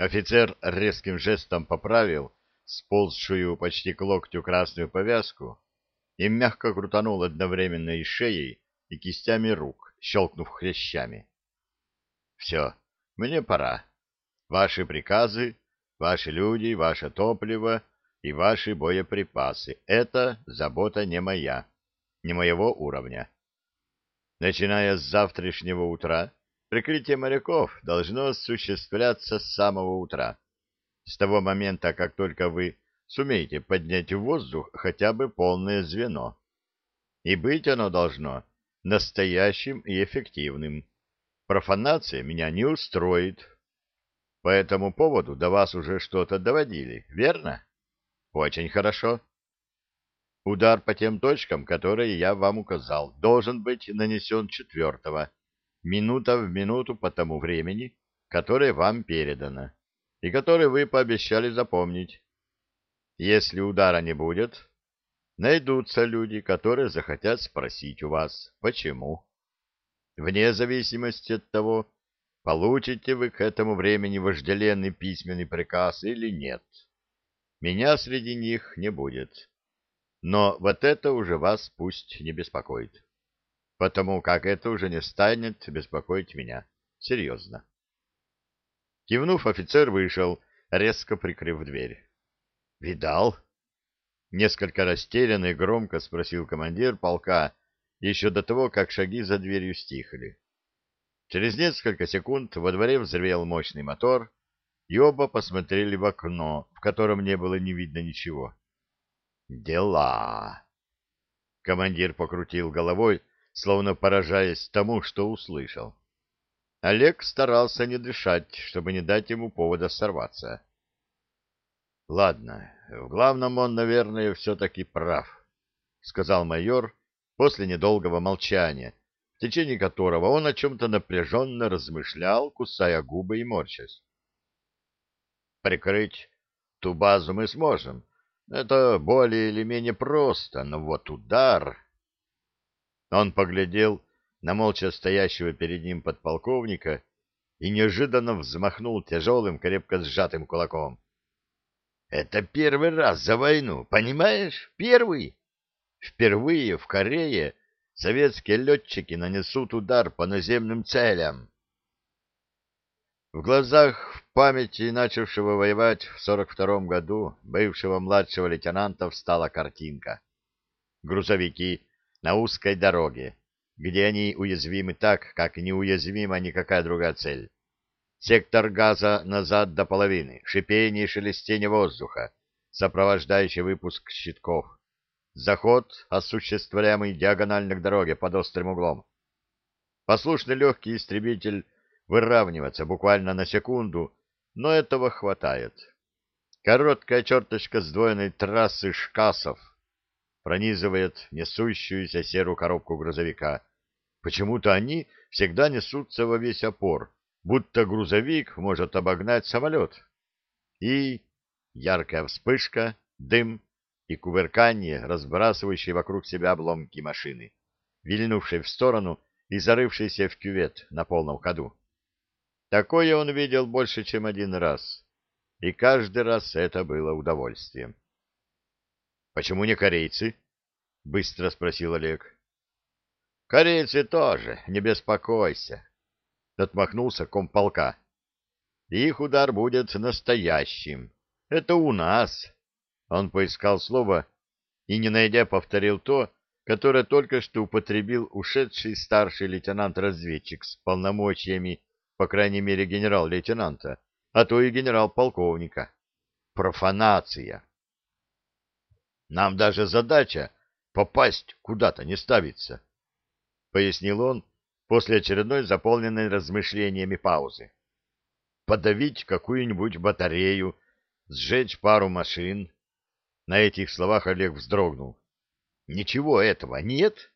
Офицер резким жестом поправил сползшую почти к локтю красную повязку и мягко крутанул одновременно и шеей, и кистями рук, щелкнув хрящами. — Все, мне пора. Ваши приказы, ваши люди, ваше топливо и ваши боеприпасы — это забота не моя, не моего уровня. Начиная с завтрашнего утра, прикрытие моряков должно осуществляться с самого утра, с того момента, как только вы сумеете поднять в воздух хотя бы полное звено. И быть оно должно настоящим и эффективным. Профанация меня не устроит. По этому поводу до вас уже что-то доводили, верно? Очень хорошо. Удар по тем точкам, которые я вам указал, должен быть нанесен четвертого, минута в минуту по тому времени, которое вам передано, и которое вы пообещали запомнить. Если удара не будет, найдутся люди, которые захотят спросить у вас, почему. Вне зависимости от того, получите вы к этому времени вожделенный письменный приказ или нет. Меня среди них не будет. Но вот это уже вас пусть не беспокоит, потому как это уже не станет беспокоить меня. Серьезно. Кивнув, офицер вышел, резко прикрыв дверь. — Видал? — несколько растерянно и громко спросил командир полка еще до того, как шаги за дверью стихли. Через несколько секунд во дворе взревел мощный мотор, и оба посмотрели в окно, в котором не было не видно ничего. Дела. Командир покрутил головой, словно поражаясь тому, что услышал. Олег старался не дышать, чтобы не дать ему повода сорваться. Ладно, в главном он, наверное, все-таки прав, сказал майор после недолгого молчания, в течение которого он о чем-то напряженно размышлял, кусая губы и морщась. Прикрыть ту базу мы сможем, это более или менее просто, но вот удар... Он поглядел на молча стоящего перед ним подполковника и неожиданно взмахнул тяжелым, крепко сжатым кулаком. — Это первый раз за войну, понимаешь? Первый! Впервые в Корее советские летчики нанесут удар по наземным целям. В глазах в памяти начавшего воевать в 42-м году бывшего младшего лейтенанта встала картинка. Грузовики на узкой дороге, где они уязвимы так, как неуязвима никакая другая цель. Сектор газа назад до половины, шипение и шелестение воздуха, сопровождающий выпуск щитков. Заход, осуществляемый диагонально к дороге под острым углом. Послушный легкий истребитель выравниваться буквально на секунду, но этого хватает. Короткая черточка сдвоенной трассы шкасов пронизывает несущуюся серую коробку грузовика. Почему-то они всегда несутся во весь опор, будто грузовик может обогнать самолет. И яркая вспышка, дым и кувырканье, разбрасывающие вокруг себя обломки машины, вильнувшей в сторону и зарывшейся в кювет на полном ходу. Такое он видел больше, чем один раз, и каждый раз это было удовольствием. — Почему не корейцы? — быстро спросил Олег. — Корейцы тоже, не беспокойся, — отмахнулся комполка. — Их удар будет настоящим. Это у нас. Он поискал слово и, не найдя, повторил то, которое только что употребил ушедший старший лейтенант-разведчик с полномочиями по крайней мере, генерал-лейтенанта, а то и генерал-полковника. Профанация. Нам даже задача попасть куда-то не ставится, — пояснил он после очередной заполненной размышлениями паузы. Подавить какую-нибудь батарею, сжечь пару машин. На этих словах Олег вздрогнул. Ничего этого нет.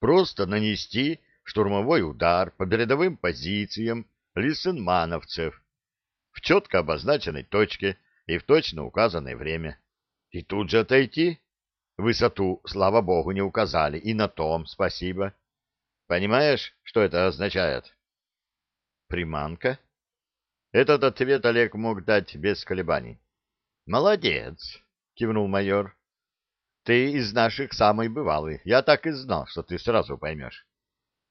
Просто нанести штурмовой удар по передовым позициям лисенмановцев в четко обозначенной точке и в точно указанное время. И тут же отойти. Высоту, слава богу, не указали, и на том спасибо. Понимаешь, что это означает? Приманка? Этот ответ Олег мог дать без колебаний. «Молодец!» — кивнул майор. «Ты из наших самый бывалый. Я так и знал, что ты сразу поймешь.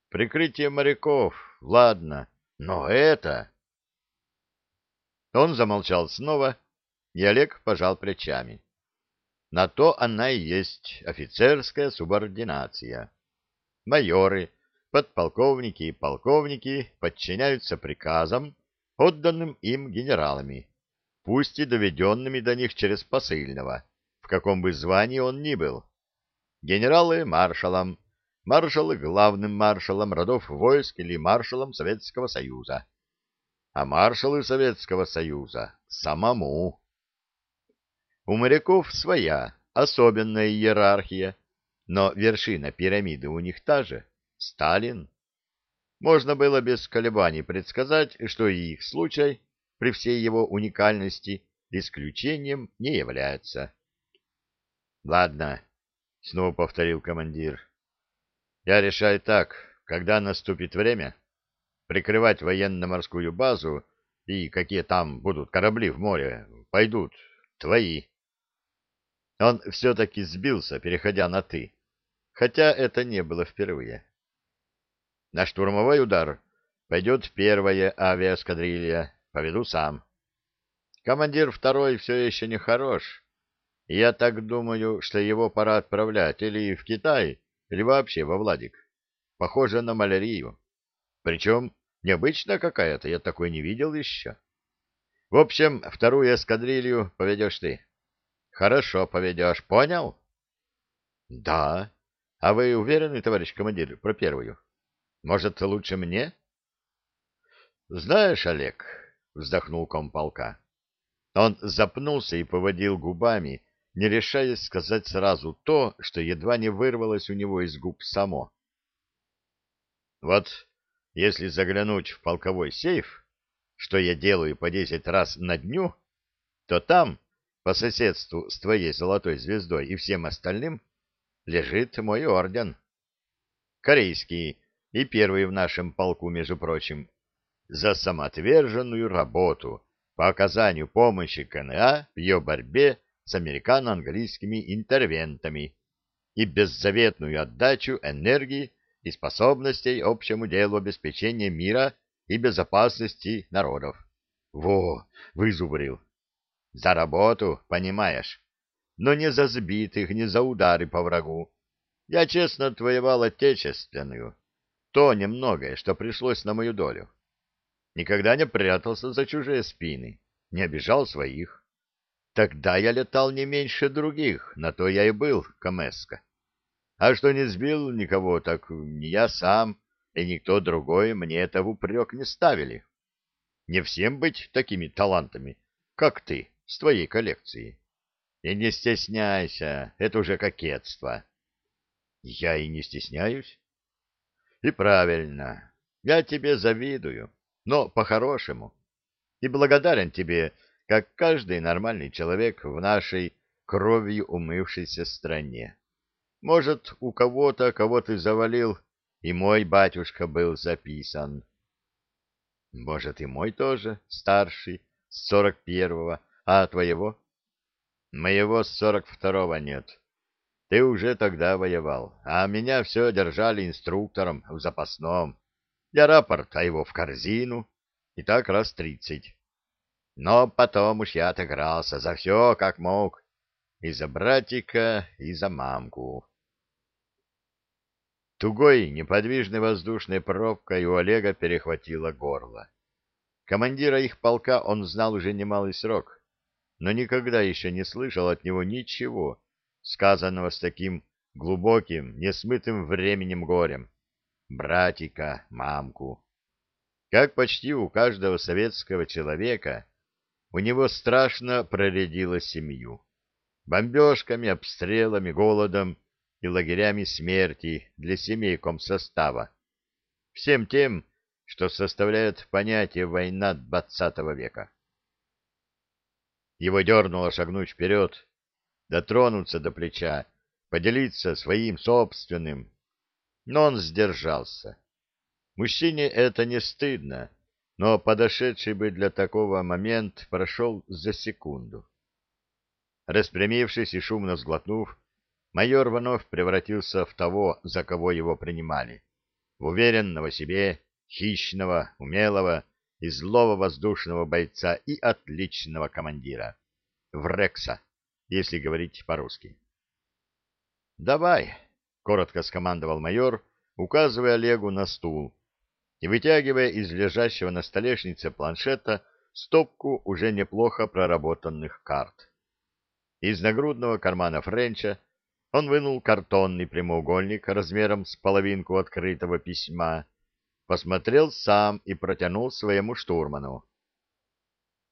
Прикрытие моряков, ладно, но это...» Он замолчал снова, и Олег пожал плечами. На то она и есть офицерская субординация. Майоры, подполковники и полковники подчиняются приказам, отданным им генералами, пусть и доведенными до них через посыльного, в каком бы звании он ни был. Генералы — маршалом, маршалы — главным маршалом родов войск или маршалом Советского Союза. А маршалы Советского Союза — самому. У моряков своя, особенная иерархия, но вершина пирамиды у них та же — Сталин. Можно было без колебаний предсказать, что и их случай, при всей его уникальности, исключением не является. — Ладно, — снова повторил командир. — Я решаю так, когда наступит время, прикрывать военно-морскую базу и какие там будут корабли в море, пойдут твои. Он все-таки сбился, переходя на «ты», хотя это не было впервые. На штурмовой удар пойдет первая авиаскадрилья, поведу сам. Командир второй все еще не хорош. Я так думаю, что его пора отправлять или в Китай, или вообще во Владик. Похоже на малярию. Причем необычная какая-то, я такой не видел еще. В общем, вторую эскадрилью поведешь ты. Хорошо поведешь, понял? Да. А вы уверены, товарищ командир, про первую? Может, лучше мне? Знаешь, Олег, вздохнул комполка. Он запнулся и поводил губами, не решаясь сказать сразу то, что едва не вырвалось у него из губ само. Вот если заглянуть в полковой сейф, что я делаю по десять раз на дню, то там по соседству с твоей золотой звездой и всем остальным лежит мой орден. Корейский и первый в нашем полку, между прочим, за самоотверженную работу по оказанию помощи КНА в ее борьбе с американо-английскими интервентами и беззаветную отдачу энергии и способностей общему делу обеспечения мира и безопасности народов. Во, вызубрил. За работу, понимаешь, но не за сбитых, не за удары по врагу. Я честно отвоевал отечественную, то немногое, что пришлось на мою долю. Никогда не прятался за чужие спины, не обижал своих. Тогда я летал не меньше других, на то я и был Камеска. А что не сбил никого, так не я сам и никто другой мне это в упрек не ставили. Не всем быть такими талантами, как ты с твоей коллекцией. И не стесняйся, это уже кокетство. Я и не стесняюсь. И правильно, я тебе завидую, но по-хорошему. И благодарен тебе, как каждый нормальный человек в нашей кровью умывшейся стране. Может, у кого-то, кого ты завалил, и мой батюшка был записан. Может, и мой тоже, старший, с сорок первого, а твоего? Моего с сорок второго нет. Ты уже тогда воевал, а меня все держали инструктором в запасном. Я рапорт, а его в корзину, и так раз тридцать. Но потом уж я отыгрался за все, как мог, и за братика, и за мамку. Тугой, неподвижной воздушной пробкой у Олега перехватило горло. Командира их полка он знал уже немалый срок но никогда еще не слышал от него ничего, сказанного с таким глубоким, несмытым временем горем. Братика, мамку. Как почти у каждого советского человека, у него страшно проредило семью. Бомбежками, обстрелами, голодом и лагерями смерти для семей комсостава. Всем тем, что составляет понятие «война двадцатого века». Его дернуло шагнуть вперед, дотронуться до плеча, поделиться своим собственным. Но он сдержался. Мужчине это не стыдно, но подошедший бы для такого момент прошел за секунду. Распрямившись и шумно сглотнув, майор вновь превратился в того, за кого его принимали, в уверенного себе, хищного, умелого и злого воздушного бойца и отличного командира, в Рекса, если говорить по-русски. «Давай!» — коротко скомандовал майор, указывая Олегу на стул и вытягивая из лежащего на столешнице планшета стопку уже неплохо проработанных карт. Из нагрудного кармана Френча он вынул картонный прямоугольник размером с половинку открытого письма, посмотрел сам и протянул своему штурману.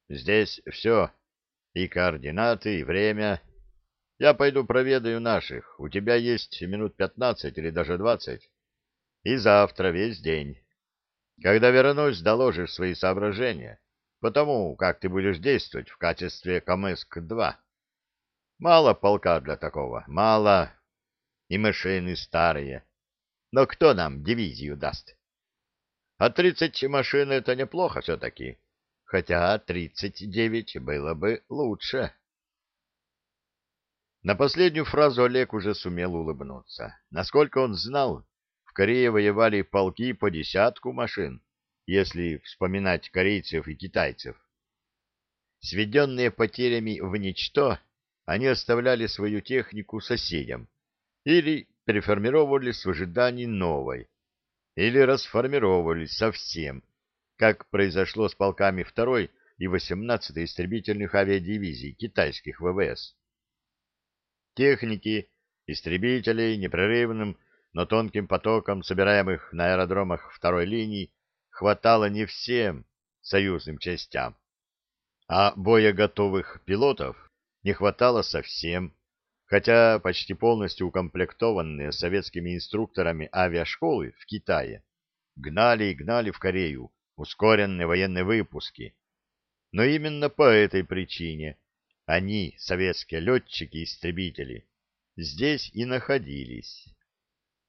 «Здесь все, и координаты, и время. Я пойду проведаю наших, у тебя есть минут пятнадцать или даже двадцать, и завтра весь день. Когда вернусь, доложишь свои соображения, потому как ты будешь действовать в качестве КМСК-2». Мало полка для такого, мало. И машины старые. Но кто нам дивизию даст? А тридцать машин — это неплохо все-таки. Хотя тридцать девять было бы лучше. На последнюю фразу Олег уже сумел улыбнуться. Насколько он знал, в Корее воевали полки по десятку машин, если вспоминать корейцев и китайцев. Сведенные потерями в ничто — они оставляли свою технику соседям или переформировались в ожидании новой, или расформировались совсем, как произошло с полками 2 и 18 истребительных авиадивизий китайских ВВС. Техники, истребителей непрерывным, но тонким потоком, собираемых на аэродромах второй линии, хватало не всем союзным частям, а боеготовых пилотов не хватало совсем, хотя почти полностью укомплектованные советскими инструкторами авиашколы в Китае гнали и гнали в Корею ускоренные военные выпуски. Но именно по этой причине они, советские летчики-истребители, здесь и находились.